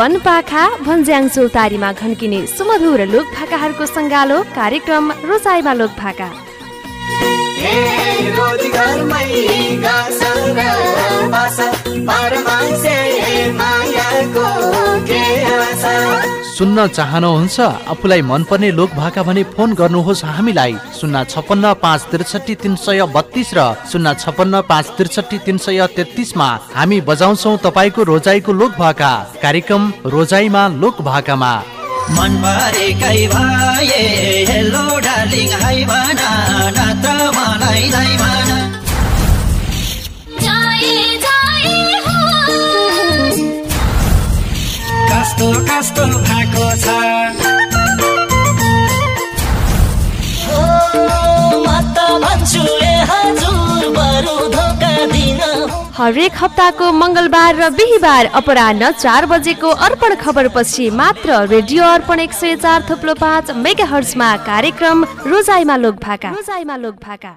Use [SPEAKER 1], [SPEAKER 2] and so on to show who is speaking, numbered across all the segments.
[SPEAKER 1] वन पाखा भन्ज्याङ चौतारीमा घन्किने सुमधुर लोक भाकाहरूको सङ्गालो कार्यक्रम रोजाइमा लोक भाका
[SPEAKER 2] सुन्न चाहनुहुन्छ? आफूलाई मनपर्ने लोक भाका भने फोन गर्नुहोस् हामीलाई। शून्य छपन्न पाँच त्रिसठी तिन सय बत्तिस र शून्य छपन्न पाँच त्रिसठी तिन सय तेत्तिसमा हामी बजाउँछौ तपाईँको रोजाइको लोक भाका कार्यक्रम रोजाइमा लोक भाकामा
[SPEAKER 3] मन भए हेलो डार्लिङ हाई भना मलाई कस्तो कस्तो भएको छ? हो, म त भन्छु ए हजुर बरु धोका दिन।
[SPEAKER 1] हरेक हप्ताको मङ्गलबार र बिहिबार अपराह्न चार बजेको अर्पण खबर पछि मात्र रेडियो अर्पण एक सय चार थुप्लो पाँच मेगा हर्समा कार्यक्रम रोजाइमा लोक भाका रोजाइमा लोक भाका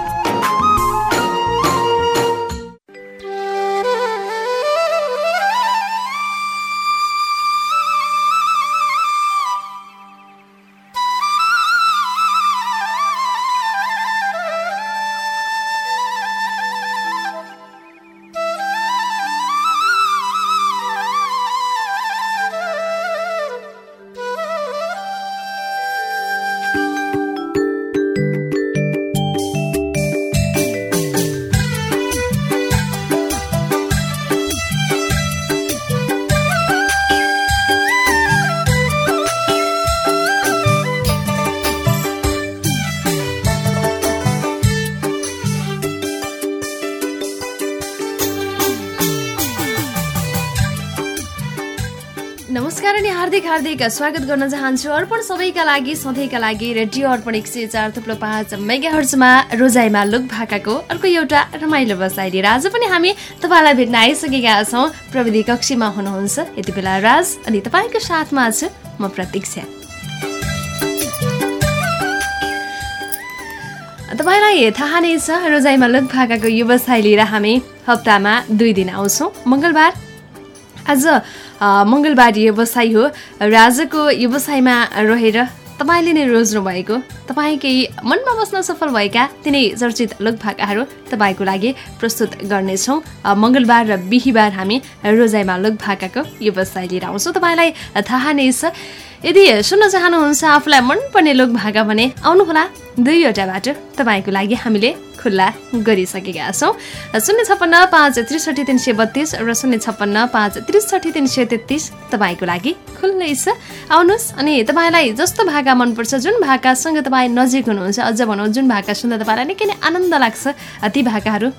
[SPEAKER 1] स्वागत गर्न चाहन्छु। अर्पण सबैका लागि सधैँका लागि रेडियो अर्पण एक सय चार थुप्रो पाँच मेगा हर्चमा रोजाइमा लोक भाकाको अर्को एउटा रमाइलो बसाइ लिएर आज पनि हामी तपाईँलाई भेट्न आइसकेका छौँ। प्रविधि कक्षीमा हुनुहुन्छ। यति बेला राज अनि तपाईँको साथमा छु म प्रतीक्षा। तपाईँलाई थाहा नै छ रोजाइमा लोक भाकाको व्यवसाय लिएर हामी हप्तामा दुई दिन आउँछौँ। मङ्गलबार। आज मङ्गलबार व्यवसाय हो। र आजको व्यवसायमा रहेर तपाईँले नै रोज्नु भएको तपाईँकै मनमा बस्न सफल भएका तिनै चर्चित लोकभाकाहरू तपाईँको लागि प्रस्तुत गर्नेछौँ। मङ्गलबार र बिहिबार हामी रोजाइमा लोकभाकाको व्यवसाय लिएर आउँछौँ। तपाईँलाई थाहा नै छ यदि सुन्न चाहनुहुन्छ आफूलाई मनपर्ने लोकभाका भने आउनुहोला दुईवटा बाटो तपाईँको लागि हामीले खुल्ला गरिसकेका छौँ। शून्य छप्पन्न पाँच त्रिसठी तिन सय बत्तिस र शून्य छप्पन्न पाँच त्रिसठी तिन सय तेत्तिस तपाईँको लागि खुल्लै छ। आउनुहोस् अनि तपाईँलाई जस्तो भाका मनपर्छ जुन भाकासँग तपाईँ नजिक हुनुहुन्छ अझ भनौँ जुन भाका सुन्दा तपाईँलाई निकै नै आनन्द लाग्छ ती भाकाहरू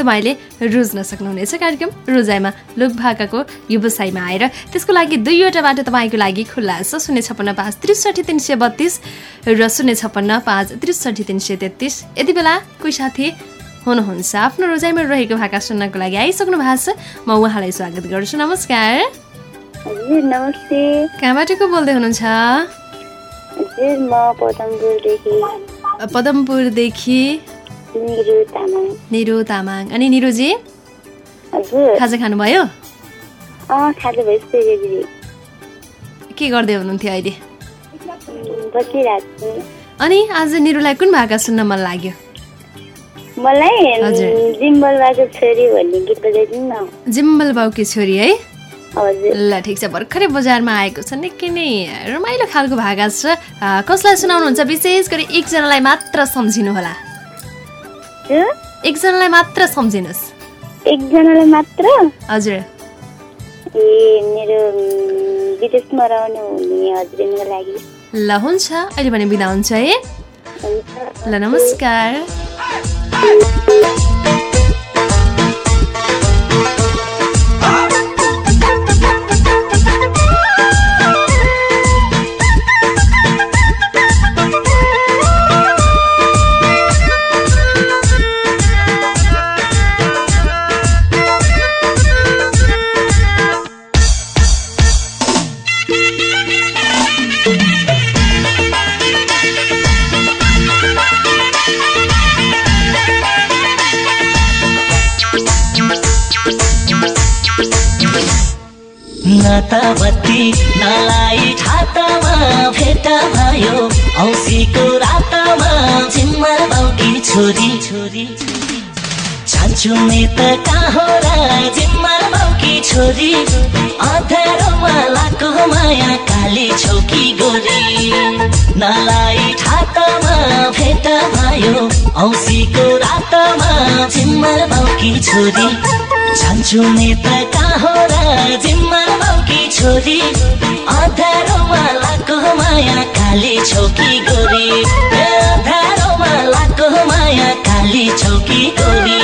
[SPEAKER 1] तपाईँले रोज्न सक्नुहुनेछ कार्यक्रम। रोजाइमा लोक भाकाको व्यवसायमा आएर त्यसको लागि दुईवटा बाटो तपाईँको लागि खुल्ला छ। शून्य छप्पन्न पाँच त्रिसठी तिन सय बत्तिस र शून्य छप्पन्न पाँच त्रिसठी तिन सय तेत्तिस। यति बेला कोही साथी हुनुहुन्छ आफ्नो रोजाइमा रहेको भाका सुन्नको लागि आइसक्नु भएको छ। म उहाँलाई स्वागत गर्छु। नमस्कार।
[SPEAKER 4] नमस्ते।
[SPEAKER 1] कहाँबाट को बोल्दै हुनुहुन्छ?
[SPEAKER 4] पदमपुरदेखि। निरु तामाङ
[SPEAKER 1] निरो तामाङ अनि निरोजी? खाजा खानुभयो? के गर्दै हुनुहुन्थ्यो अहिले? अनि आज निरुलाई कुन भाका सुन्न मन लाग्यो?
[SPEAKER 4] मलाई
[SPEAKER 1] हजुर।
[SPEAKER 4] जिम्बलबाको छोरी भन्ने गीत बजाइदिनु न।
[SPEAKER 1] जिम्बल बाउकी छोरी है? ल ठिक छ। भर्खरै बजारमा आएको छ। निकै नै रमाइलो खालको भाका छ। कसलाई सुनाउनुहुन्छ? विशेष गरी एकजनालाई मात्र सम्झिनु होला एकजनालाई मात्र सम्झिनुहोस्।
[SPEAKER 4] एकजनालाई मात्र?
[SPEAKER 1] हजुर।
[SPEAKER 4] ए मेरो विदेशमा रहनु हुने हस्बेन्डको लागि।
[SPEAKER 1] ल हुन्छ। अहिले भने बिदा हुन्छ है। ल नमस्कार।
[SPEAKER 5] नातावती नलाई ठातामा भेट भयो औसीको रातमा जिम्मा बाउकी छोरी। छोरी चान्चु त कहाँ जिम्मा बाउकी छोरी। अँध्यारोमा लाको माया काली छौकी गोरी। नलाई ठातामा भेट भयो औसीको रातमा जिम्मा बाउकी छोरी। चान्चु त कहाँ जिम्मा बाउकी छोरी अँध्यारोमा लाको माया काली छौकी गोरी। माया काली छौकी गोरी।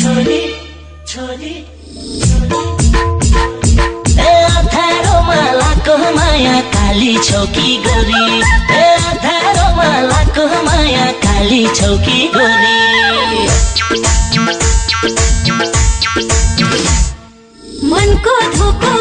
[SPEAKER 5] छोरी छोरी। लाको माया काली छौकी गोरी। लाको माया काली छौकी गोरी।
[SPEAKER 6] मनको धोको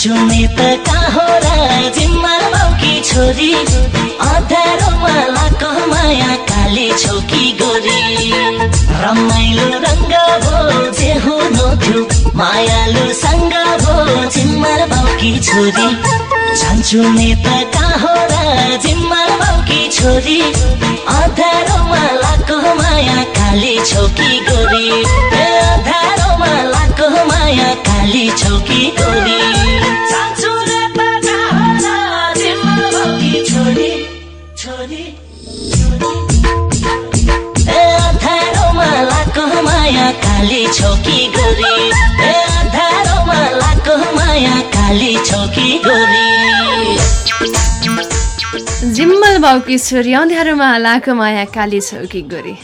[SPEAKER 5] चान्चु त कहाँ जिम्मा बाउकी छोरी? अँध्यारोमा लाको माया काली छौकी गोरी। रमाइलो रङ्ग भो जे हुनु थियो मायालु सङ्ग भो जिम्मा बाउकी छोरी? चान्चु त कहाँ जिम्मा बाउकी छोरी? अँध्यारोमा लाको माया काली छौकी गोरी। ए अँध्यारोमा लाको माया काली छौकी गोरी। ए अँध्यारोमा लाको माया काली छौकी गोरी।
[SPEAKER 1] जिम्मल बाउकी छोरी अँध्यारोमा लाको माया काली छौकी गोरी।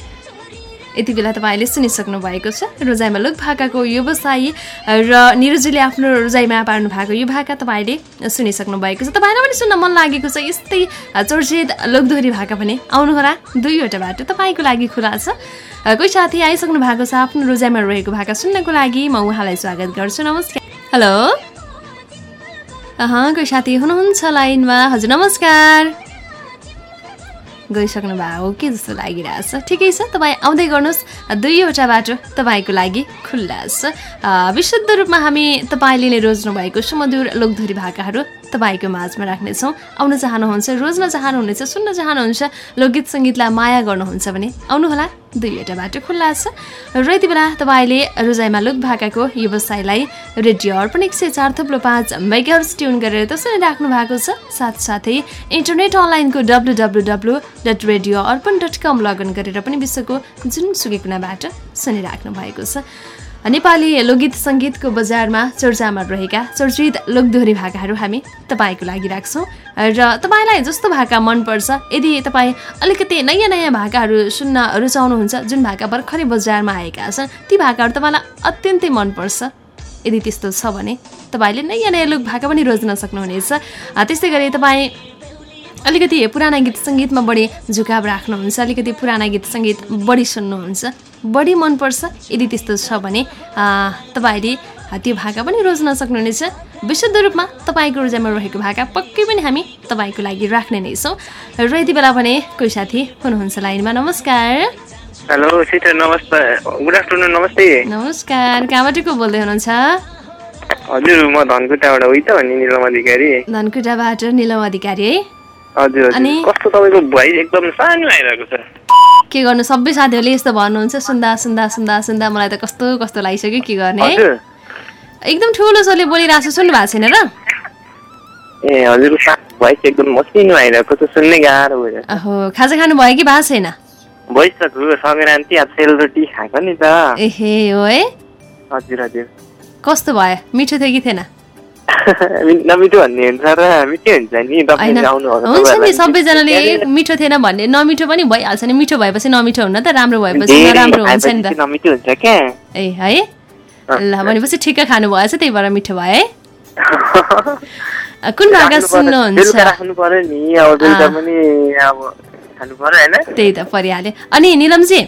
[SPEAKER 1] यति बेला तपाईँले सुनिसक्नु भएको छ। रोजाइमा लुक भाकाको व्यवसायी र निरुजीले आफ्नो रोजाइमा पार्नु भएको यो भाका तपाईँले सुनिसक्नु भएको छ। तपाईँलाई पनि सुन्न मन लागेको छ यस्तै चर्चित लोकदोहोरी भाका पनि आउनुहोला दुईवटा बाटो तपाईँको लागि खुला छ। कोही साथी आइसक्नु भएको छ आफ्नो रोजाइमा रहेको भाका सुन्नको लागि म उहाँलाई स्वागत गर्छु। नमस्कार। हेलो? कोही साथी हुनुहुन्छ लाइनमा? हजुर नमस्कार। गइसक्नु भएको हो कि जस्तो लागिरहेछ? ठिकै छ तपाईँ आउँदै गर्नुहोस्। दुईवटा बाटो तपाईँको लागि खुल्ला छ। विशुद्ध रूपमा हामी तपाईँले नै रोज्नु भएको सुमधुर लोकधोरी भाकाहरू तपाईँको माझमा राख्नेछौँ। आउन चाहनुहुन्छ रोज्न चाहनुहुनेछ सुन्न चाहनुहुन्छ लोकगीत सङ्गीतलाई माया गर्नुहुन्छ भने आउनुहोला। दुईवटा बाटो खुल्ला छ। र यति बेला तपाईँले रोजाइमा लुक भाकाको व्यवसायलाई रेडियो अर्पण एक सय चार थुप्रो पाँच मेगाहर्स ट्युन गरेर त सुनिराख्नु भएको छ। साथसाथै इन्टरनेट अनलाइनको W W W dot radio Arpan dot com login गरेर पनि विश्वको जुनसुकै कुनाबाट सुनिराख्नु भएको छ। नेपाली लोकगीत सङ्गीतको बजारमा चर्चामा रहेका चर्चित लोकदोहोरी भाकाहरू हामी तपाईँको लागि राख्छौँ। र तपाईँलाई जस्तो भाका मनपर्छ यदि तपाईँ अलिकति नयाँ नयाँ भाकाहरू सुन्न रुचाउनुहुन्छ जुन भाका भर्खरै बजारमा आएका छन् ती भाकाहरू तपाईँलाई अत्यन्तै मनपर्छ। यदि त्यस्तो छ भने तपाईँले नयाँ नयाँ लोक भाका पनि रोज्न सक्नुहुनेछ। त्यस्तै गरी तपाईँ अलिकति पुराना गीत सङ्गीतमा बढी झुकाव राख्नुहुन्छ अलिकति पुराना गीत सङ्गीत बढी सुन्नुहुन्छ। बढी मनपर्छ। यदि त्यस्तो छ भने तपाईँले त्यो भाका पनि रोज्न सक्नुहुनेछ। विशुद्ध रूपमा तपाईँको ऊर्जामा रहेको भाका पक्कै पनि हामी तपाईँको लागि राख्ने नै छौँ। र यति बेला भने कोही साथी हुनुहुन्छ लाइनमा नमस्कार।
[SPEAKER 7] हेलो सिटर नमस्ते। गुड आफ्टरनुन नमस्ते।
[SPEAKER 1] नमस्कार कहाँबाट को बोल्दै हुनुहुन्छ?
[SPEAKER 7] हजुर म धनकुटाबाट उही त नि निलम अधिकारी।
[SPEAKER 1] धनकुटाबाट निलम अधिकारी है।
[SPEAKER 7] हजुर हजुर।
[SPEAKER 1] अनि-
[SPEAKER 7] कस्तो तपाईँको भोइस एकदम सानो आइरहेको छ।
[SPEAKER 1] के गर्नु? सबै साथीहरूले यस्तो भन्नुहुन्छ सुन्दा सुन्दा सुन्दा सुन्दा मलाई त कस्तो कस्तो लागिसक्यो के गर्ने? है एकदम ठुलो स्वरले बोलिरहेको छु सुन्नु भएको छैन र?
[SPEAKER 7] ए हजुर भोइस एकदम मसिनो आइरहेको छ सुन्ने गाह्रो भयो।
[SPEAKER 1] अहो खाजा खानु भयो कि भएको छैन?
[SPEAKER 7] भोइस त ठुलो सङ्क्रान्ति आज सेलरोटी खाएको नि त।
[SPEAKER 1] एहे हो है
[SPEAKER 7] हजुर हजुर।
[SPEAKER 1] कस्तो भयो? मिठो थियो कि थिएन?
[SPEAKER 7] नमिठो भन्ने हुन्छ र मिठै हुन्छ नि?
[SPEAKER 1] हुन्छ नि सबैजनाले मिठो थिएन भन्ने। नमिठो पनि भइहाल्छ नि। मिठो भएपछि नमिठो हुन्न त राम्रो भएपछि नराम्रो हुन्छ नि त।
[SPEAKER 7] नमिठो हुन्छ क्या।
[SPEAKER 1] ए है? ल भनेपछि ठिक्क खानु भएछ त्यही भएर मिठो भयो है? कुन भाका सुन्नुहुन्छ?
[SPEAKER 7] राख्नु पर्यो नि। अब बेलुका पनि अब खानु पर्यो होइन?
[SPEAKER 1] त्यही त परिहाल्यो। अनि निलमजी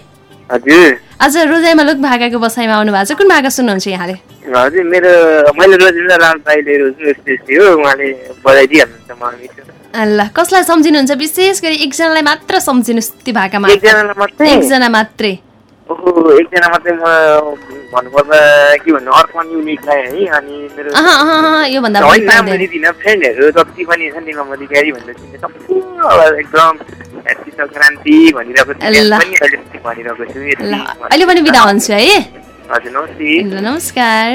[SPEAKER 1] आज रोजाइमा लोक भाकाको बसाइमा आउनु भएको छ। कुन भाका सुन्नुहुन्छ यहाँले?
[SPEAKER 7] हजुर मेरो मैले रोजिन्द्र लाल दाइले रोज्नु यस्तो यस्तो हो उहाँले बजाइदिइहाल्नुहुन्छ मलाई मिठो
[SPEAKER 1] ल कसलाई सम्झिनुहुन्छ? विशेष गरी एकजनालाई मात्र सम्झिनुहोस् त्यो भाकामा एकजना मात्रै।
[SPEAKER 7] ओहो एकजना मात्रै म भन्नुपर्दा के भन्नु अर्पण युनिटलाई है अनि मेरो
[SPEAKER 1] योभन्दा
[SPEAKER 7] होइन नाम लिदिनँ फ्रेन्डहरू जति पनि छ निलम अधिकारी भनेर चिन्ने सम्पूर्ण एकदम सङ्क्रान्ति भनिरहेको छु भनिरहेको छु
[SPEAKER 1] अहिले पनि बिदा हुन्छु है।
[SPEAKER 7] हजुर नमस्ते।
[SPEAKER 1] नमस्कार।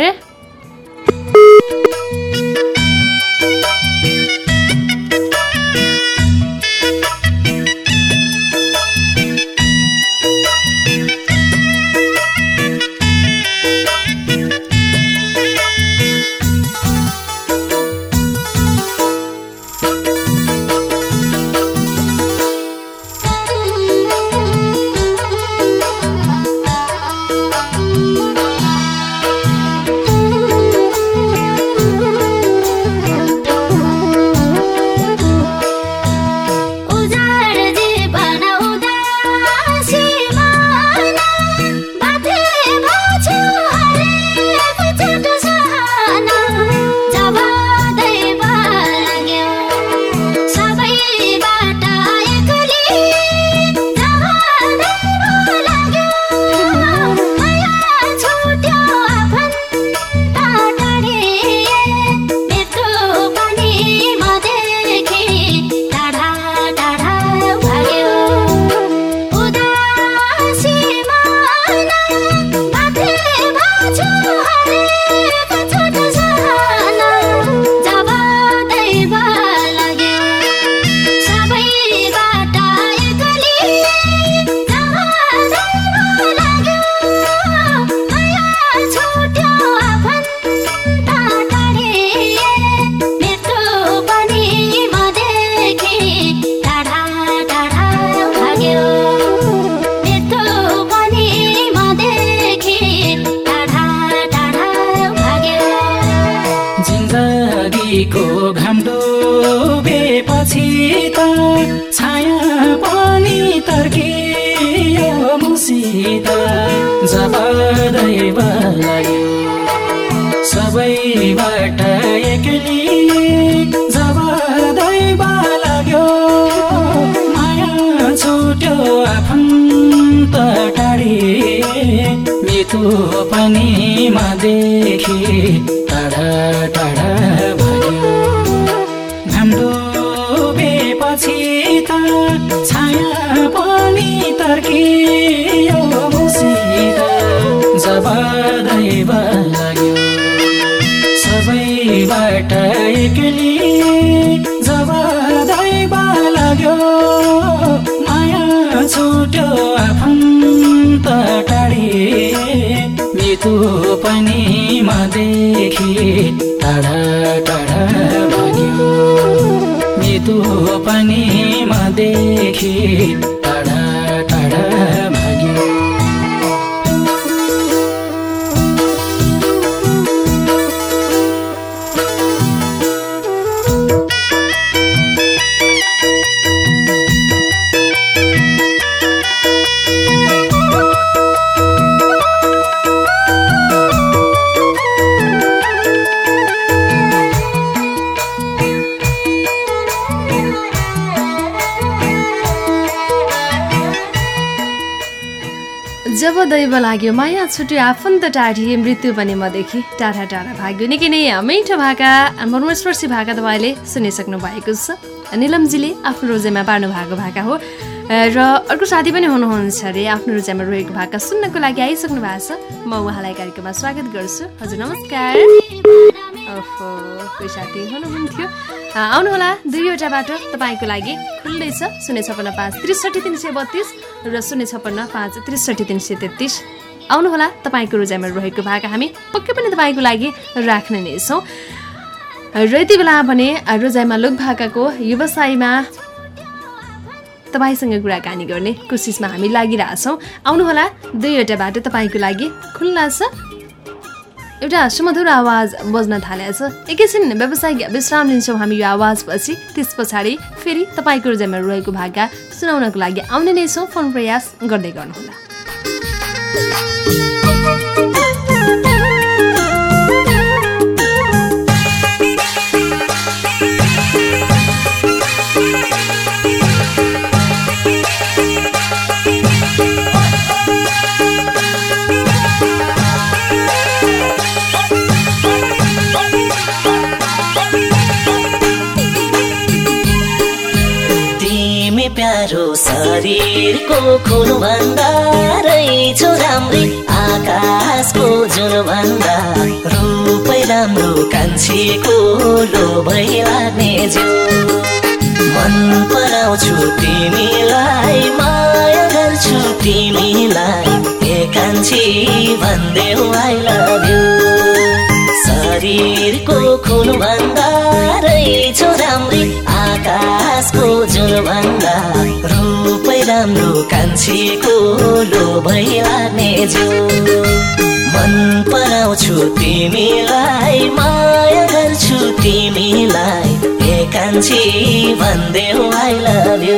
[SPEAKER 8] पनि
[SPEAKER 9] मदेखि टाढा टाढा भाग्यो नि तँ पनि मदेखि
[SPEAKER 1] लाग्यो माया छुट्यो आफन्त टाढिए मृत्यु पनि मदेखि टाढा टाढा भाग्यो निकै नै मिठो भाका मर्मस्पर्शी भाका तपाईँले सुनिसक्नु भएको छ। निलमजीले आफ्नो रोजेमा पार्नु भएको भाका हो। र अर्को साथी पनि हुनुहुन्छ अरे आफ्नो रोजाइमा रहेको भाका सुन्नको लागि आइसक्नु भएको छ। म उहाँलाई कार्यक्रममा स्वागत गर्छु। हजुर नमस्कार। ओहो कोही साथी हुनुहुन्थ्यो। आउनुहोला दुईवटा बाटो तपाईँको लागि खुल्लै छ शून्य छपन्न पाँच त्रिसठी तिन सय बत्तिस र शून्य छपन्न पाँच त्रिसठी तिन सय तेत्तिस। आउनुहोला तपाईँको रोजाइमा रहेको भाका हामी पक्कै पनि तपाईँको लागि राख्ने नै छौँ। र यति बेला भने रोजाइमा लोक भाकाको व्यवसायमा तपाईँसँग कुराकानी गर्ने कोसिसमा हामी लागिरहेछौँ आउनुहोला दुईवटा बाटो तपाईँको लागि खुल्ला छ। एउटा सुमधुर आवाज बज्न थालेको छ। एकैछिन व्यावसायिक विश्राम लिन्छौँ हामी यो आवाजपछि। त्यस पछाडि फेरि तपाईँको रोजाइमा रहेको भाका सुनाउनको लागि आउने नै छौँ। फोन प्रयास गर्दै गर्नुहोला।
[SPEAKER 5] Thank you. शरीरको खुन भन्दा रहेछौ राम्रै आकाशको जुन भन्दा रूपै राम्रो कान्छीको लोभै लाग्ने जो मन पराउँछु तिमीलाई माया गर्छु तिमीलाई। ए कान्छी भन्देऊ आई लभ यु शरीरको खुन भन्दा रहेछौ राम्रै आकाशको जुन भन्दा राम्रो कान्छीको लोभै लाग्ने जो मन पराउँछु तिमीलाई माया गर्छु तिमीलाई ए कान्छी भन्देऊ आई लभ यु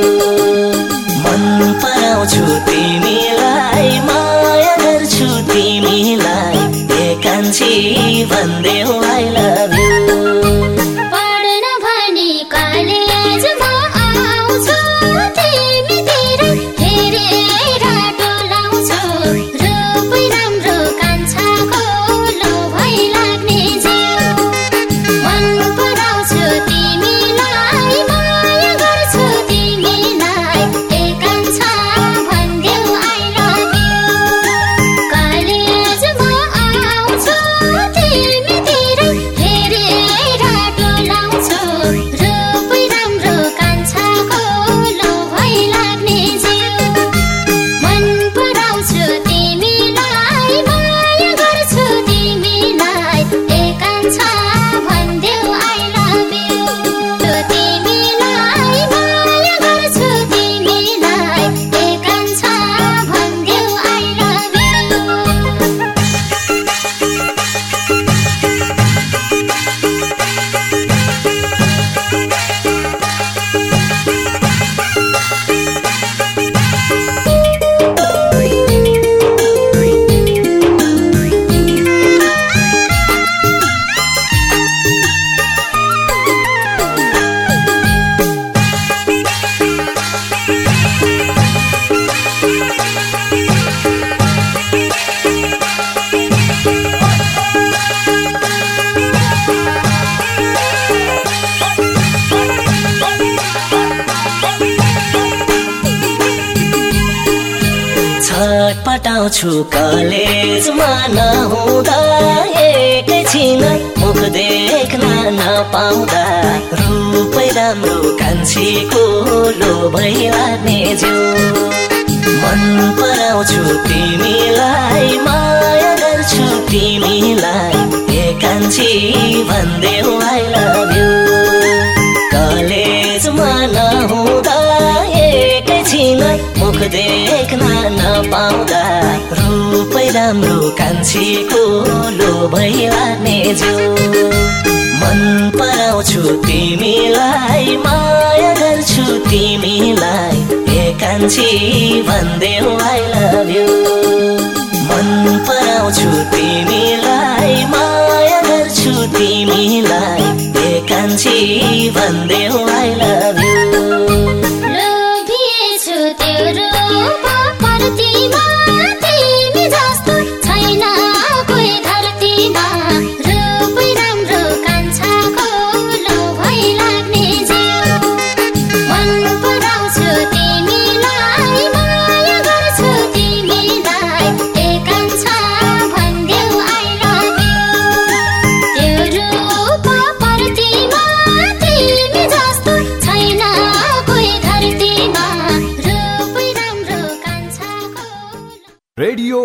[SPEAKER 5] मन पराउँछु तिमीलाई माया गर्छु तिमीलाई ए कान्छी भन्देऊ आई लभ नपाउँदा रूपै राम्रो कान्छीको लोभै लाग्ने जो मन पराउँछु तिमीलाई माया गर्छु तिमीलाई। एकान्छी भन्देऊ आई लभ यु कलेजमा नहुँदा एकैछिन मुख देख्न नपाउँदा। रूपै राम्रो कान्छीको लोभै लाग्ने जो मन पराउँछु तिमीलाई माया गर्छु तिमीलाई। एकान्छी भन्देऊ आई लभ यु मन पराउँछु तिमीलाई माया गर्छु तिमीलाई। एकान्छी भन्देऊ आई लभ यु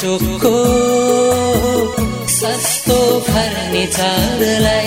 [SPEAKER 10] चोकको सस्तो फर्निचरलाई।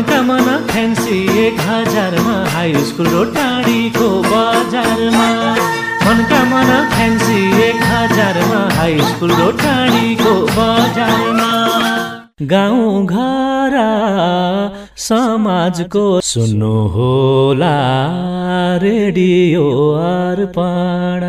[SPEAKER 9] मनका मना फ्यान्सी एक हजारमा हाई स्कुल र टाढीको बजारमा। मनका मना फ्यान्सी एक हजारमा हाई स्कुल र टाढीको बजारमा। गाउँ घर समाजको सुन्नु होला रेडियो अर्पण।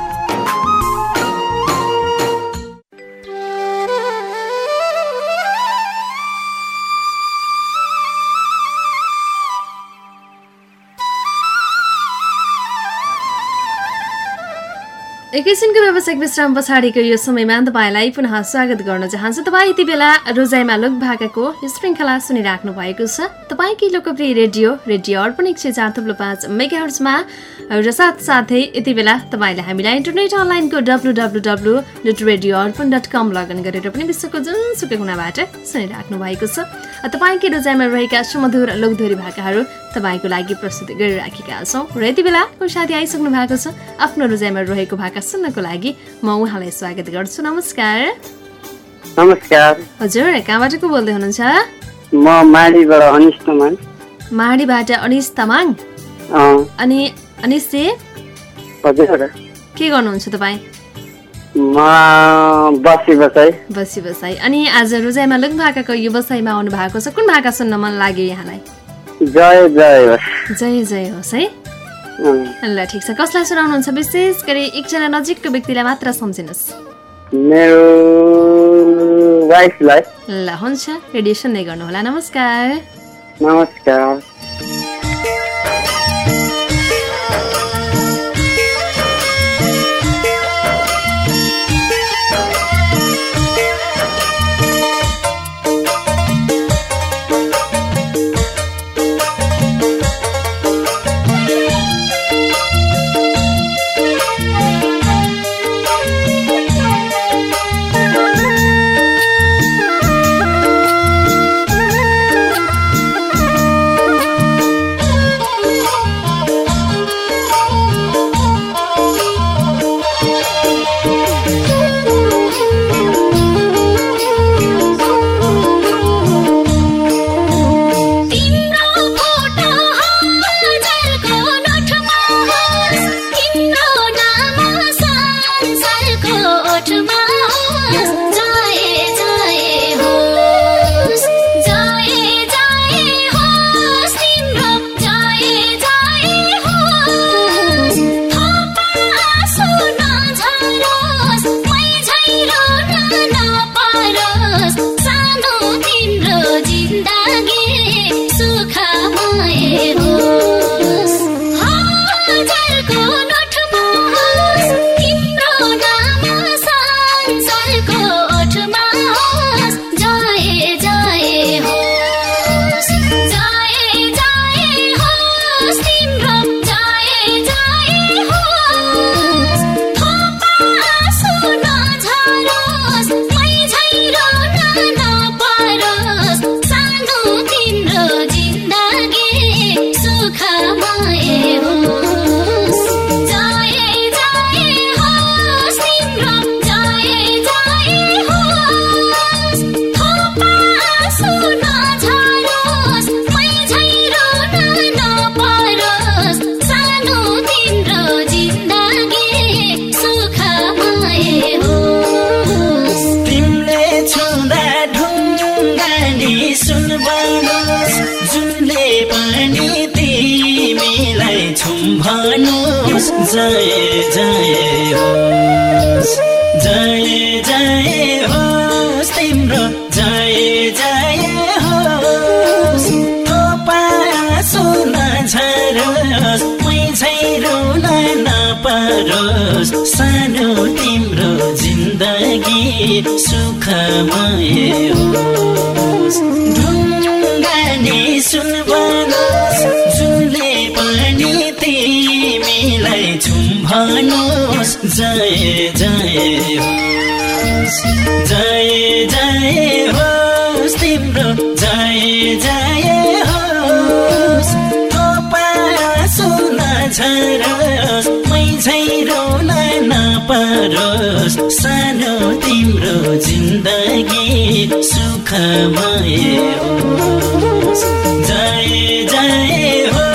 [SPEAKER 1] एकैछिनको व्यावसायिक विश्राम पछाडिको यो समयमा तपाईँलाई पुनः स्वागत गर्न चाहन्छु। तपाईँ यति बेला रोजाइमा लोक भाकाको श्रृङ्खला सुनिराख्नु भएको छ। तपाईँकै लोकप्रिय रेडियो रेडियो अर्पण एक सय चार थुप्रो पाँच मेगाहर्समा र साथसाथै यति बेला तपाईँले हामीलाई इन्टरनेट अनलाइनको W W W dot radio Arpan dot com login गरेर पनि विश्वको जुनसुकै कुनाबाट सुनिराख्नु भएको छ। तपाईँकै रोजाइमा रहेका सुमधुर लोकधोरी भाकाहरू तपाईँको लागि प्रस्तुत गरिराखेका छौँ। र यति बेला साथी आइसक्नु भएको छ। आफ्नो रोजाइमा रहेको भाका सुन्नको लागि म उहाँलाई स्वागत गर्छु। नमस्कार।
[SPEAKER 6] नमस्कार।
[SPEAKER 1] हजुर कहाँबाट को बोल्दै हुनुहुन्छ?
[SPEAKER 6] म माडीबाट अनिस तमान
[SPEAKER 1] माडीबाट अनिस तामाङ? अनि अनिस जी
[SPEAKER 6] हजुर।
[SPEAKER 1] के गर्नुहुन्छ तपाईँ?
[SPEAKER 6] म बसी
[SPEAKER 1] बसाई अनि आज रोजाइमा लुङ भाकाको व्यवसायमा आउनु भएको छ। कुन भाका सुन्न मन लाग्यो यहाँलाई?
[SPEAKER 6] जय जय होस्।
[SPEAKER 1] जय जय होस् है। ल ठिक छ। कसलाई सुनाउनुहुन्छ विशेष गरी एकजना नजिकको व्यक्तिलाई मात्र सम्झिनुहोस्।
[SPEAKER 6] मेरो
[SPEAKER 1] ल हुन्छ। रेडियो सुन्दै गर्नुहोला। नमस्कार।
[SPEAKER 6] नमस्कार।
[SPEAKER 5] समय ढुङ्गानी सुनबन झुले पनि तिमीलाई झुम्भनुहोस् जय जय जय जय होस् तिम्रो जय जय होस्। सुन झरोस् मै न नपरोस् सानो तिम्रो जिन्दगी सुखमय जय जय हो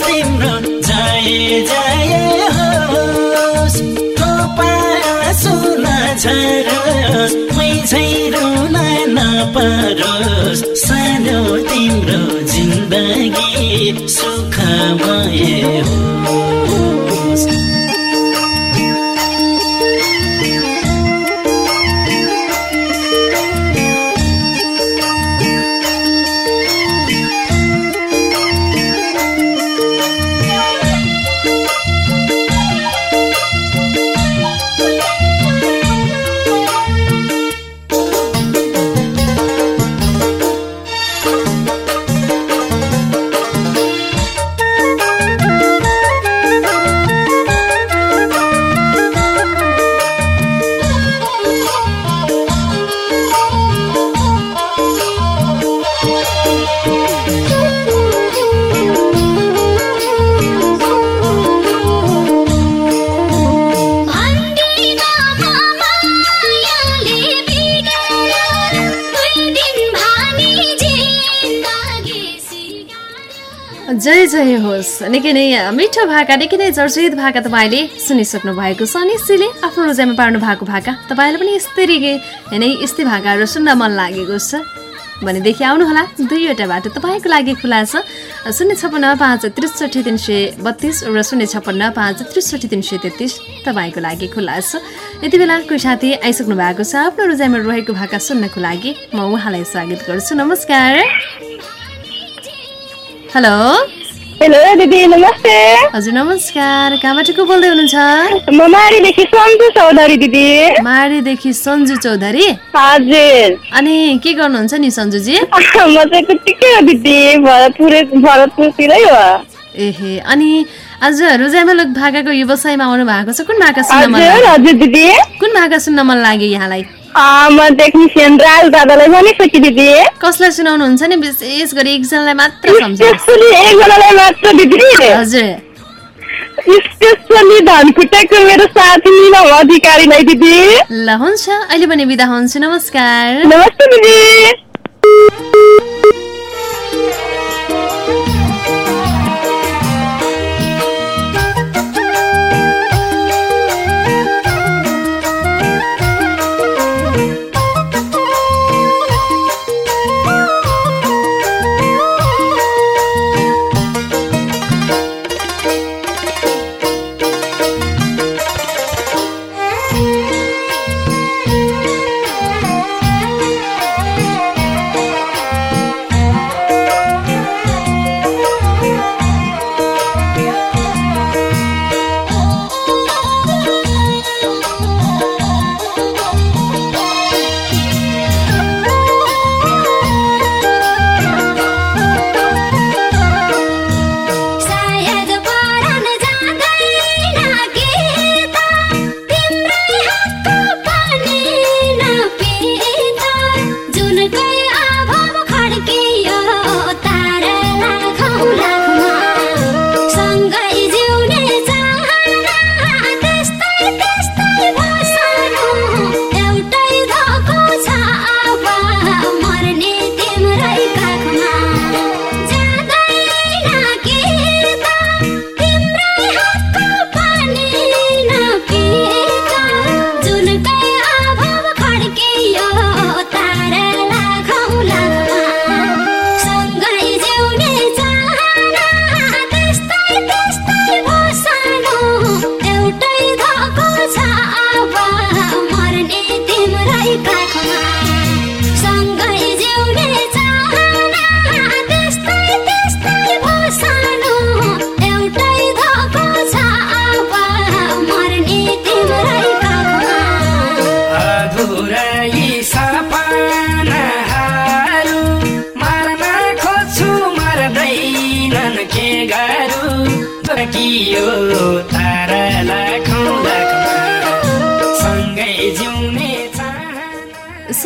[SPEAKER 5] तिम्रो। जय जय हो पासो नछरोस् मै छैन नपरोस् सानो तिम्रो जिन्दगी सुखमय
[SPEAKER 1] हो निकै नै मिठो भाका निकै नै चर्चित भाका तपाईँले सुनिसक्नु भएको छ। अनि आफ्नो रोजाइमा पार्नु भएको भाका तपाईँलाई पनि यस्तै के नै यस्तै भाकाहरू सुन्न मन लागेको छ। भनेदेखि आउनुहोला दुईवटा बाटो तपाईँको लागि खुला छ। शून्य छप्पन्न पाँच त्रिसठी तिन सय बत्तिस र शून्य छपन्न पाँच त्रिसठी तिन सय तेत्तिस तपाईँको लागि खुला छ। यति बेला कोही साथी आइसक्नु भएको छ आफ्नो रोजाइमा रहेको भाका सुन्नको लागि म उहाँलाई स्वागत गर्छु। नमस्कार। हेलो।
[SPEAKER 6] हेलो दिदी नमस्ते।
[SPEAKER 1] हजुर नमस्कार। कहाँबाट को बोल्दै हुनुहुन्छ?
[SPEAKER 6] म माडीदेखि सन्जु चौधरी दिदी।
[SPEAKER 1] माडीदेखि सन्जु चौधरी?
[SPEAKER 6] हजुर।
[SPEAKER 1] अनि के गर्नुहुन्छ नि सन्जुजी?
[SPEAKER 6] म चाहिँ कुटिकै हो दिदी। भरतपुर भरतपुरतिरै हो।
[SPEAKER 1] एहे अनि आज रोजाइमा लोक भाकाको व्यवसायमा आउनु भएको छ कुन भाका सुन्न मन कुन भाका सुन्न मन लाग्यो यहाँलाई?
[SPEAKER 6] म टेक्निसियन राज दादालाई भनिसकेँ दिदी?
[SPEAKER 1] कसलाई सुनाउनुहुन्छ नि? विशेष गरी एकजनालाई मात्र
[SPEAKER 6] एकजनालाई मात्र दिदी।
[SPEAKER 1] हजुर।
[SPEAKER 6] स्पेसली धनकुटाको मेरो साथी निलम अधिकारीलाई दिदी।
[SPEAKER 1] ल हुन्छ। अहिले पनि बिदा हुन्छु। नमस्कार।
[SPEAKER 6] नमस्ते दिदी।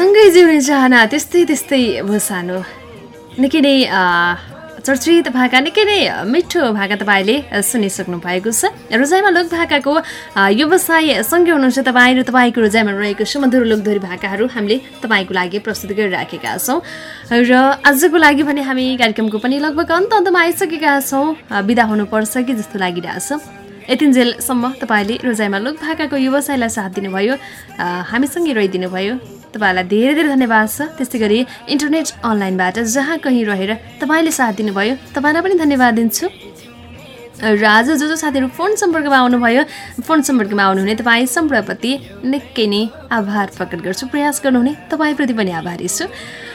[SPEAKER 11] सँगै जिउने चाहना त्यस्तै त्यस्तै भुसानो
[SPEAKER 1] निकै नै चर्चित भाका निकै नै मिठो भाका तपाईँले सुनिसक्नु भएको छ। रोजाइमा लोक भाकाको व्यवसाय सँगै हुनुहुन्छ तपाईँ र तपाईँको रोजाइमा रहेको सुमधुर लोकधोरी भाकाहरू हामीले तपाईँको लागि प्रस्तुत गरिराखेका छौँ। र आजको लागि भने हामी कार्यक्रमको पनि लगभग अन्त अन्तमा आइसकेका छौँ। बिदा हुनुपर्छ कि जस्तो लागिरहेछ। यतिन्जेलसम्म तपाईँले रोजाइमा लोक भाकाको व्यवसायलाई साथ दिनुभयो। हामीसँगै रहिदिनु भयो तपाईँलाई धेरै धेरै धन्यवाद छ। त्यस्तै गरी इन्टरनेट अनलाइनबाट जहाँ कहीँ रहेर तपाईँले साथ दिनुभयो तपाईँलाई पनि धन्यवाद दिन्छु। र आज जो जो साथीहरू फोन सम्पर्कमा आउनुभयो फोन सम्पर्कमा आउनुहुने तपाईँ सम्प्रति निकै नै आभार प्रकट गर्छु। प्रयास गर्नुहुने तपाईँप्रति पनि आभारी छु।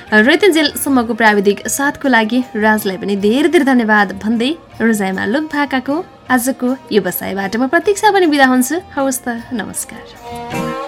[SPEAKER 1] रैतन्जेलसम्मको प्राविधिक साथको लागि राजलाई पनि धेरै धेरै धन्यवाद भन्दै रोजाइमा लोक भाकाको आजको व्यवसायबाट म प्रतीक्षा पनि बिदा हुन्छु। हवस् त नमस्कार।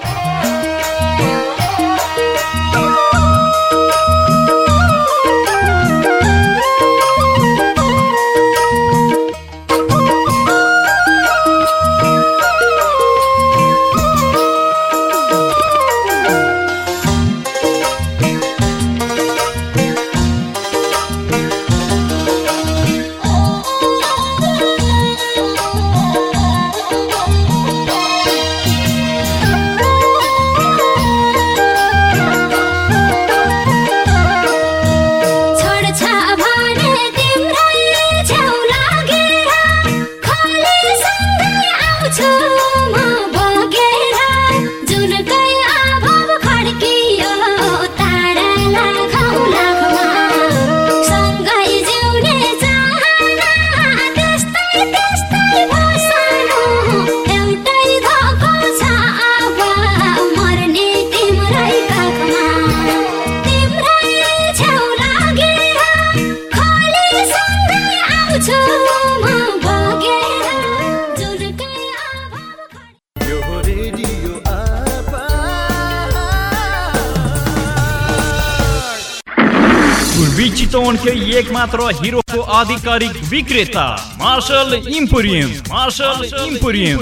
[SPEAKER 12] मात्र हिरोको आधिकारिक विक्रेता मार्शल इम्पोरियम मार्शल इम्पोरियम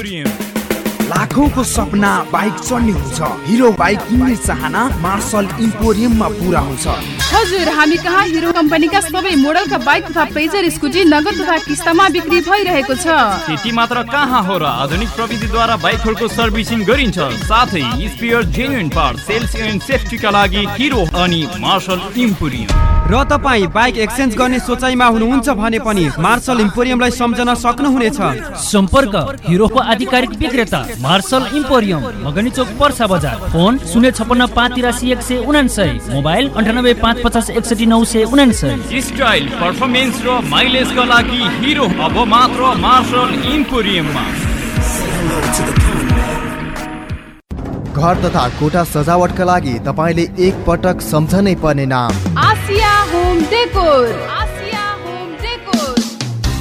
[SPEAKER 13] लाखौंको सपना बाइक चढ्ने हुन्छ। हिरो बाइक किन्ने चाहना मार्शल इम्पोरियममा पुरा हुन्छ।
[SPEAKER 14] हजुर हामी कहाँ हिरो कम्पनीका सबै मोडलका बाइक तथा प्लेजर स्कुटी नगद तथा किस्तामा बिक्री भइरहेको छ।
[SPEAKER 12] त्यति मात्र कहाँ हो र आधुनिक प्रविधिद्वारा बाइकहरूको सर्भिसिङ गरिन्छ। साथै spare genuine part sales and सेफ्टीका लागि हिरो अनि मार्शल इम्पोरियम
[SPEAKER 15] र तपाईँ बाइक एक्सचेन्ज गर्ने सोचाइमा हुनुहुन्छ भने पनि मार्शल इम्पोरियमलाई सम्झन सक्नुहुनेछ।
[SPEAKER 16] सम्पर्क हिरोको आधिकारिक विक्रेता मार्शल इम्पोरियम मगनी चोक पर्सा बजार। फोन शून्य छपन्न पाँच तिरासी एक सय उनासय मोबाइल अन्ठानब्बे पाँच पचास एकसठी नौ सय उनासय
[SPEAKER 12] स्टाइल पर्फर्मेन्स र माइलेजका लागि हिरो अब मात्र मार्शल इम्पोरियममा।
[SPEAKER 17] घर तथा कोठा सजावटका लागि तपाईँले एक पटक सम्झनै पर्ने नाम।
[SPEAKER 14] आसिया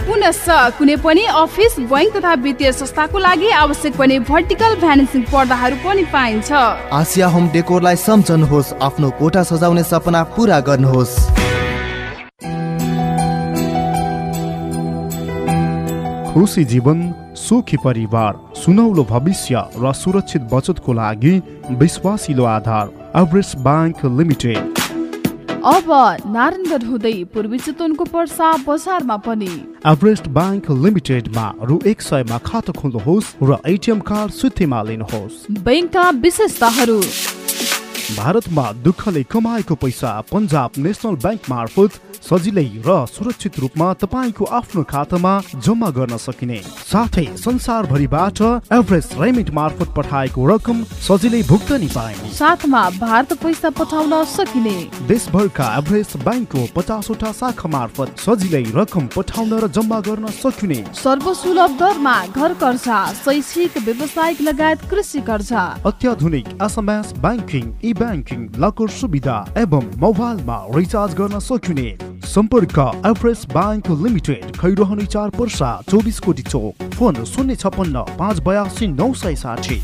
[SPEAKER 14] पुनश्च कुनै पनि अफिस बैङ्क तथा वित्तीय संस्थाको लागि आवश्यक पर्ने भर्टिकल भ्यानिसिङ पर्दाहरू पनि पाइन्छ।
[SPEAKER 17] आसिया होम डेकोरलाई सम्झनुहोस् आफ्नो कोठा सजाउने सपना पुरा गर्नुहोस्।
[SPEAKER 18] खुसी जीवन सुखी परिवार सुनौलो भविष्य र सुरक्षित बचतको लागि विश्वासिलो आधार एभरेस्ट ब्याङ्क लिमिटेड।
[SPEAKER 14] अब नारायणगढ हुँदै पूर्वी चितवनको पर्सा बजारमा पनि।
[SPEAKER 18] एभरेस्ट ब्याङ्क लिमिटेडमा रु एक सयमा खाता खोल्नुहोस् र एटिएम कार्ड सुत्तीमा लिनुहोस्।
[SPEAKER 14] बैङ्कका विशेषताहरू।
[SPEAKER 18] भारतमा दुःखले कमाएको पैसा पन्जाब नेसनल ब्याङ्क मार्फत सजिलै र सुरक्षित रूपमा तपाईँको आफ्नो खातामा जम्मा गर्न सकिने। साथै संसारभरिबाट एभरेस्ट रेमिट मार्फत पठाएको रकम सजिलै भुक्तानी पाइने।
[SPEAKER 14] साथमा भारत पैसा पठाउन सकिने।
[SPEAKER 18] देशभरका एभरेस्ट ब्याङ्कको पचासवटा शाखा मार्फत सजिलै रकम पठाउन र जम्मा गर्न सकिने।
[SPEAKER 14] सर्वसुलभ दरमा घर कर्जा शैक्षिक व्यावसायिक लगायत कृषि कर्जा।
[SPEAKER 18] अत्याधुनिक एसएमएस ब्याङ्किङ ब्याङ्किङ लकर सुविधा एवं मोबाइलमा रिचार्ज गर्न सकिने सम्पर्क एभरेस्ट ब्याङ्क लिमिटेड खैरहनी चार पर्सा चौबिस कोटी चोक फोन शून्य छपन्न पाँच बयासी नौ सय साठी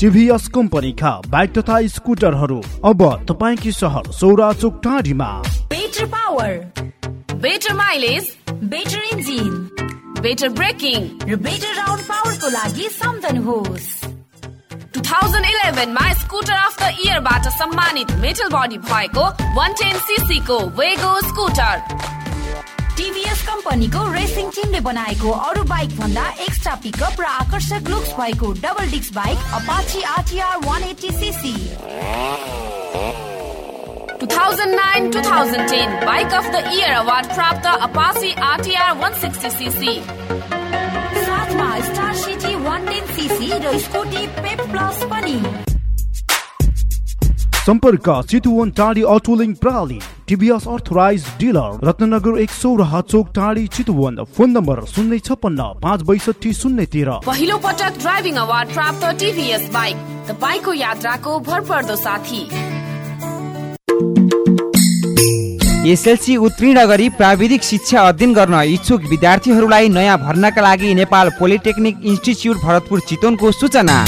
[SPEAKER 18] टिभीएस कम्पनीका बाइक तथा स्कुटरहरू अब तपाईँकी सहर सौरा चोक टाढीमा
[SPEAKER 19] better power better mileage better engine better braking र बेटर राउन्ड पावरको लागि सम्झनुहोस् 2011 मा स्कुटर अफ द इयरबाट सम्मानित मेटल बडी भएको 110 सीसी को वेगो स्कुटर टिभीएस कम्पनीको रेसिङ टिमले बनाएको अरू बाइक भन्दा एक्स्ट्रा पिकअप र आकर्षक लुक्स भएको double disc bike Apache RTR 180 cc 2009-2010 bike of the year award प्राप्त अपाची आरटीआर 160 सीसी साथमा स्टार सिटी 110 सीसी र स्कुटी पेप प्लस पनि।
[SPEAKER 18] सम्पर्क चितुवन टाढी अटोलिङ प्रणाली टिभीएस अर्थराइज डिलर रत्नगर एक सौ र चोक टाढी चितुवन फोन नम्बर शून्य छपन्न पाँच बैसठी शून्य तेह्र।
[SPEAKER 19] पहिलो पटक ड्राइभिङ अवार्ड प्राप्त टिभीएस बाइक तपाईँको यात्राको भरपर्दो साथी।
[SPEAKER 15] एसएलसी उत्तीर्ण गरी प्राविधिक शिक्षा अध्ययन गर्न इच्छुक विद्यार्थीहरूलाई नयाँ भर्नाका लागि नेपाल पोलिटेक्निक इन्स्टिच्युट भरतपुर चितवनको सूचना।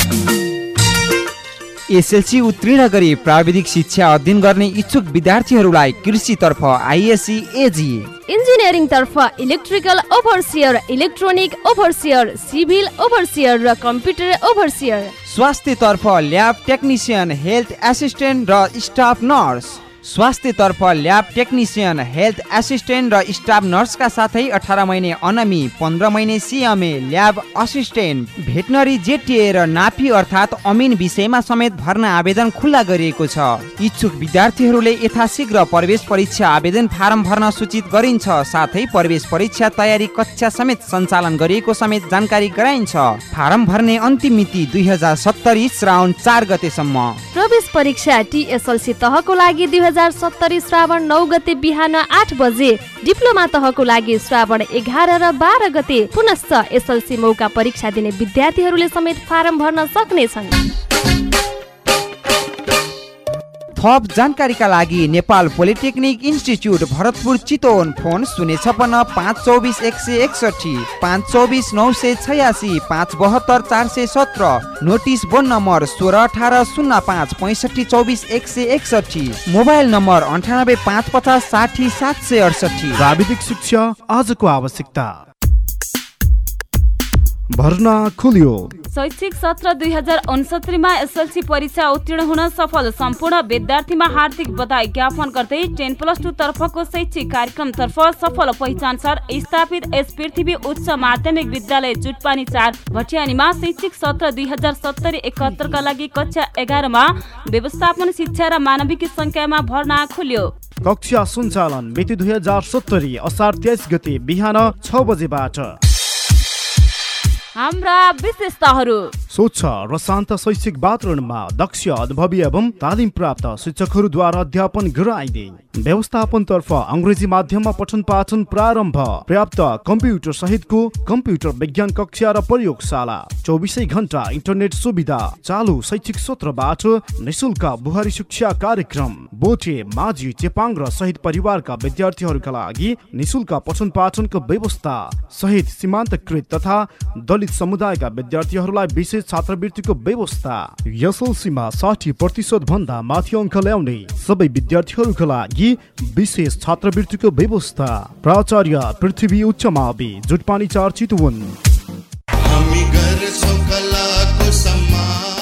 [SPEAKER 15] एसएलसी उत्तीर्ण गरी प्राविधिक शिक्षा अध्ययन गर्ने इच्छुक विद्यार्थीहरूलाई कृषितर्फ आइएससी एजी।
[SPEAKER 20] इन्जिनियरिङ तर्फ electrical overseer electronic overseer civil overseer र कम्प्युटर ओभरसियर।
[SPEAKER 15] स्वास्थ्यतर्फ ल्याब टेक्निसियन हेल्थ एसिस्टेन्ट र स्टाफ नर्स। स्वास्थ्यतर्फ ल्याब टेक्निसियन हेल्थ एसिस्टेन्ट र स्टाफ नर्सका साथै अठार महिने अनमी पन्ध्र महिने CMA lab assistant veterinary JTA र नापी अर्थात् अमिन विषयमा समेत भर्ना आवेदन खुल्ला गरिएको छ। इच्छुक विद्यार्थीहरूले यथाशीघ्र प्रवेश परीक्षा आवेदन फारम भर्न सूचित गरिन्छ साथै प्रवेश परीक्षा तयारी कक्षा समेत सञ्चालन गरिएको समेत जानकारी गराइन्छ। फारम भर्ने अन्तिम मिति दुई हजार सत्तरी श्रावण चार गतेसम्म।
[SPEAKER 20] प्रवेश परीक्षा टिएसएलसी तहको लागि
[SPEAKER 1] हजार सत्तरी श्रावण नौ गते बिहान आठ बजे। डिप्लोमा तहको लागि श्रावण एघार र बाह्र गते पुनश्च एसएलसी मौका परीक्षा दिने विद्यार्थीहरूले समेत फारम भर्न सक्नेछन्।
[SPEAKER 15] थप जानकारीका लागि Nepal polytechnic institute Bharatpur Chitwan phone शून्य छपन्न पाँच चौबिस एक सय एकसठी पाँच चौबिस नौ सय छयासी पाँच बहत्तर चार सय सत्र नोटिस बोर्ड नम्बर सोह्र अठार शून्य पाँच पैँसठी चौबिस एक सय एकसठी मोबाइल नम्बर अन्ठानब्बे पाँच पचास साठी सात सय अडसठी
[SPEAKER 18] प्राविधिक शिक्षा आजको आवश्यकता। भर्ना खुल्यो।
[SPEAKER 21] शैक्षिक सत्र दुई हजार उनसत्तरीमा एसएलसी परीक्षा उत्तीर्ण हुन सफल। सम्पूर्ण विद्यार्थीमा हार्दिक बधाई ज्ञापन गर्दै टेन प्लस टू तर्फको शैक्षिक कार्यक्रमतर्फ सफल पहिचानसार स्थापित एस पृथ्वी उच्च माध्यमिक विद्यालय जुटपानी चार भटियानीमा शैक्षिक सत्र दुई हजार सत्तरी एकहत्तरका लागि कक्षा एघारमा व्यवस्थापन शिक्षा र मानविक सङ्ख्यामा भर्ना खुल्यो।
[SPEAKER 18] कक्षा सञ्चालन मिति दुई हजार सत्तरी असार तेइस गते बिहान छ बजेबाट।
[SPEAKER 21] हाम्रा विशेषताहरू।
[SPEAKER 18] स्वच्छ र शान्त शैक्षिक वातावरणमा दक्ष अनुभवी एवं तालिम प्राप्त शिक्षकहरूद्वारा अध्यापन गराइने व्यवस्थापनतर्फ अङ्ग्रेजी माध्यममा पठन पाठन प्रारम्भ पर्याप्त कम्प्युटर सहितको कम्प्युटर विज्ञान कक्षा र प्रयोगशाला। चौबिसै घन्टा इन्टरनेट सुविधा चालु शैक्षिक सत्रबाट निशुल्क बुहारी शिक्षा कार्यक्रम बोटे माझी चेपाङ र सहित परिवारका विद्यार्थीहरूका लागि निशुल्क पठन पाठनको व्यवस्था सहित सीमान्तकृत तथा दलित समुदायका विद्यार्थीहरूलाई विशेष छात्रवृत्तिको व्यवस्था। एसएलसीमा साठी प्रतिशत भन्दा माथि अङ्क ल्याउने सबै विद्यार्थीहरूका लागि विशेष छात्रवृत्तिको व्यवस्था। प्राचार्य पृथ्वी उच्च मावि जुटपानी चार चितवन।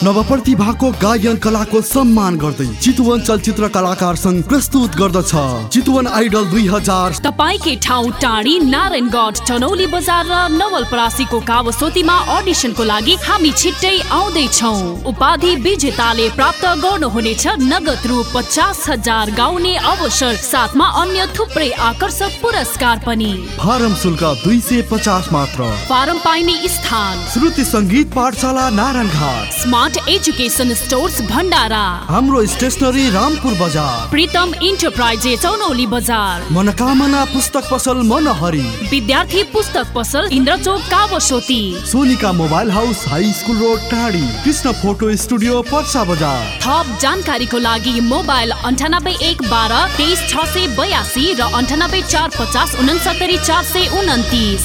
[SPEAKER 22] नवप्रतिभाको गायन कलाको सम्मान गर्दै चितवन चलचित्र कलाकार संघ प्रस्तुत गर्दछ। चितवन आइडल दुई हजार।
[SPEAKER 23] तपाईँकै ठाउँ टाढी नारायणगढ टनौली बजार र नवलपरासीको कावसोतीमा अडिसनको लागि हामी छिट्टै आउँदैछौँ। उपाधि विजेताले प्राप्त गर्नुहुनेछ नगद रु पचास हजार गाउने अवसर साथमा अन्य थुप्रै आकर्षक पुरस्कार पनि।
[SPEAKER 22] फारम शुल्क दुई सय पचास मात्र।
[SPEAKER 23] फारम पाइने स्थान।
[SPEAKER 22] श्रुति सङ्गीत पाठशाला नारायणघाट।
[SPEAKER 23] स्मार्ट एजुकेसन स्टोर्स भण्डारा
[SPEAKER 22] हाम्रो स्टेसनरी रामपुर बजार।
[SPEAKER 23] प्रितम इन्टरप्राइजेस चौनौली बजार।
[SPEAKER 22] मनोकामना पुस्तक पसल मनहरी।
[SPEAKER 23] विद्यार्थी पुस्तक पसल Indrachowk Kawasoti.
[SPEAKER 22] Sonika mobile house high school road टाढी। कृष्ण फोटो स्टुडियो पर्सा बजार।
[SPEAKER 23] थप जानकारीको लागि मोबाइल अन्ठानब्बे एक बाह्र तेइस छ सय बयासी र अन्ठानब्बे चार पचास उनसत्तरी चार सय उन्तिस